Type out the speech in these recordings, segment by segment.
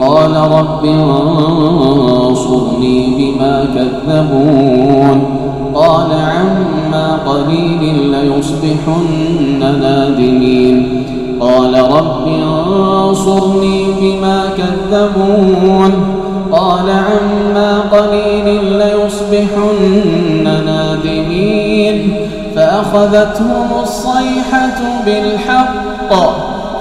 قال رب انصرني بما كذبون. قال عما قليل ليصبحن نادمين. قال رب انصرني بما كذبون. قال عما قليل ليصبحن نادمين. فأخذتهم الصيحة بالحق.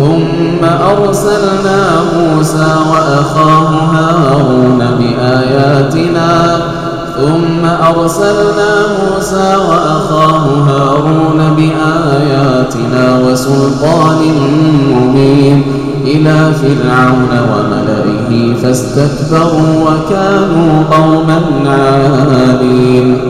ثم أرسلنا موسى وأخاه هارون بآياتنا. ثم أرسلنا موسى وأخاه هارون بآياتنا وسلطان مبين إلى فرعون وملئه فاستكبروا وكانوا قوما عالين.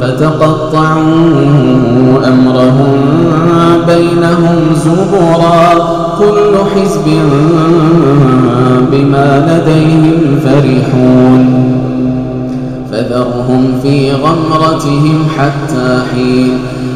فتقطعوا أمرهم بينهم زبرا. كل حزب بما لديهم فرحون. فذرهم في غمرتهم حتى حين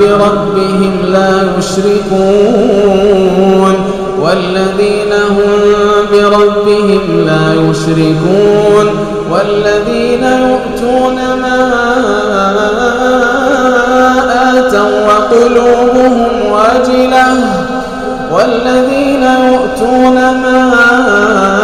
بربهم لا يشركون والذين هم بربهم لا يشركون والذين يؤتون ما آتوا وقلوبهم وجلة والذين يؤتون ما آتوا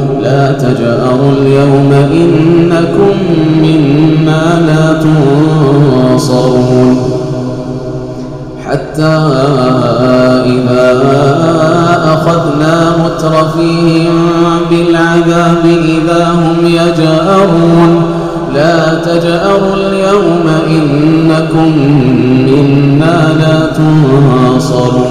تجأروا اليوم إنكم منا لا تنصرون حتى إذا أخذنا مترفيهم بالعذاب إذا هم يجأرون. لا تجأروا اليوم إنكم منا لا تنصرون.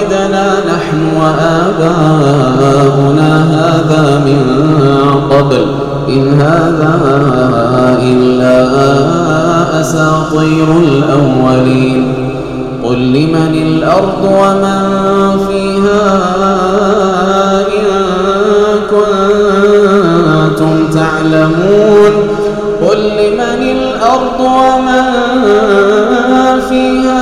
وآباؤنا هذا من قبل إن هذا إلا أساطير الأولين. قل لمن الأرض ومن فيها إن كنتم تعلمون. قل لمن الأرض ومن فيها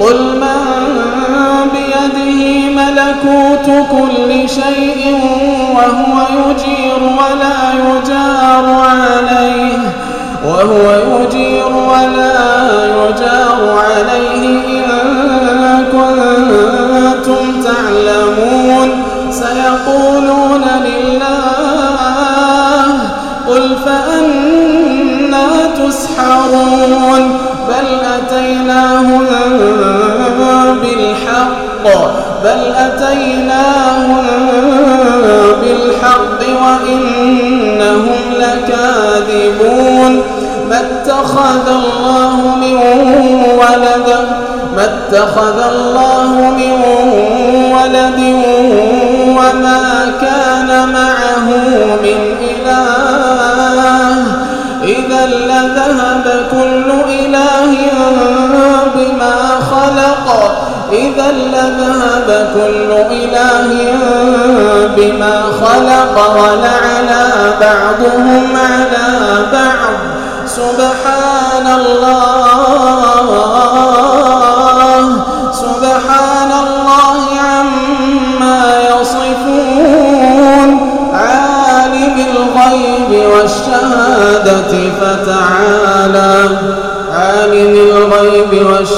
قل من بيده ملكوت كل شيء وهو يجير ولا يجار إذا لذهب كل إله بما خلق ولعلى بعضهم على بعض. سبحان الله سبحان الله عما يصفون. عالم الغيب والشهادة فتعالى. عالم الغيب والشهادة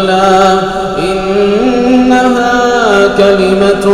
كلمة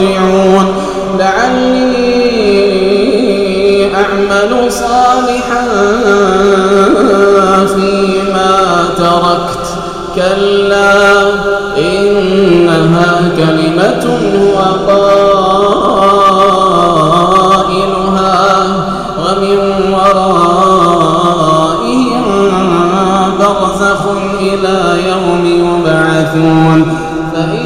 ارجعون لعلي أعمل صالحا فيما تركت. كلا إنها كلمة هو قائلها ومن ورائهم برزخ إلى يوم يبعثون. فإذا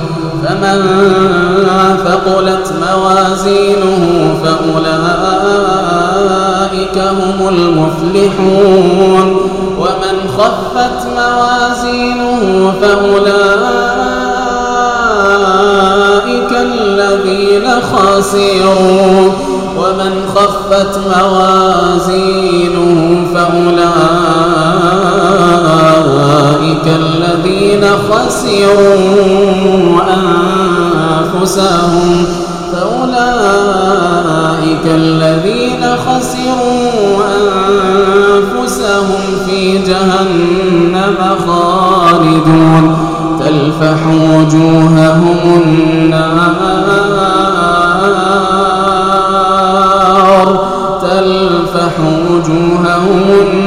فمن ثقلت موازينه فأولئك هم المفلحون ومن خفت موازينه فأولئك الذين خسروا ومن خفت موازينه فأولئك الذين خسروا أنفسهم فأولئك الذين خسروا أنفسهم في جهنم خالدون. تلفح وجوههم النار تلفح وجوههم النار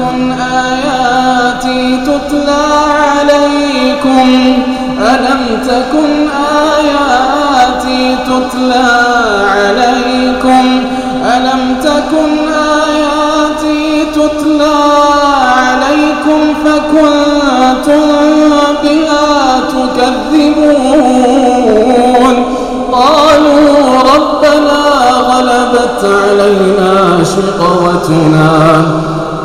تكن آياتي تتلى عليكم. ألم تكن آياتي تتلى عليكم؟ ألم تكن آياتي تتلى عليكم فكنتم بها تكذبون؟ قالوا ربنا غلبت علينا شقوتنا.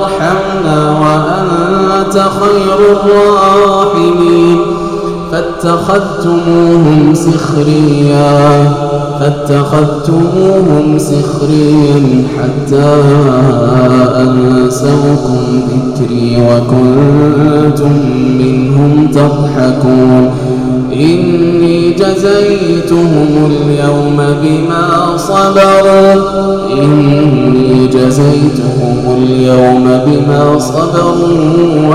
وارحمنا وأنت خير الراحمين. فاتخذتموهم سخريا فاتخذتموهم سخريا حتى أنسوكم ذكري وكنتم منهم تضحكون. إني جزيتهم اليوم بما صبروا. إني جزيتهم اليوم بما صبروا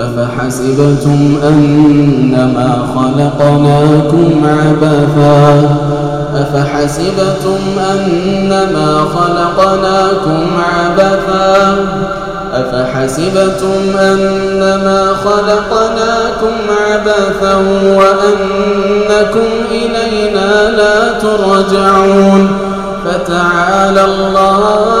أفحسبتم أنما خلقناكم عبثا؟ أفحسبتم أنما خلقناكم عبثا؟ أفحسبتم أنما خلقناكم عبثا وأنكم إلينا لا ترجعون؟ فتعالى الله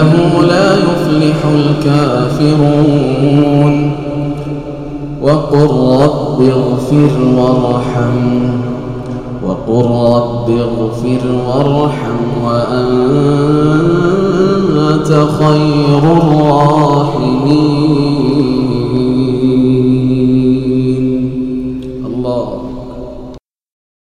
إنه لا يفلح الكافرون. وقل رب اغفر وارحم وقل رب اغفر وارحم وأنت خير الراحمين.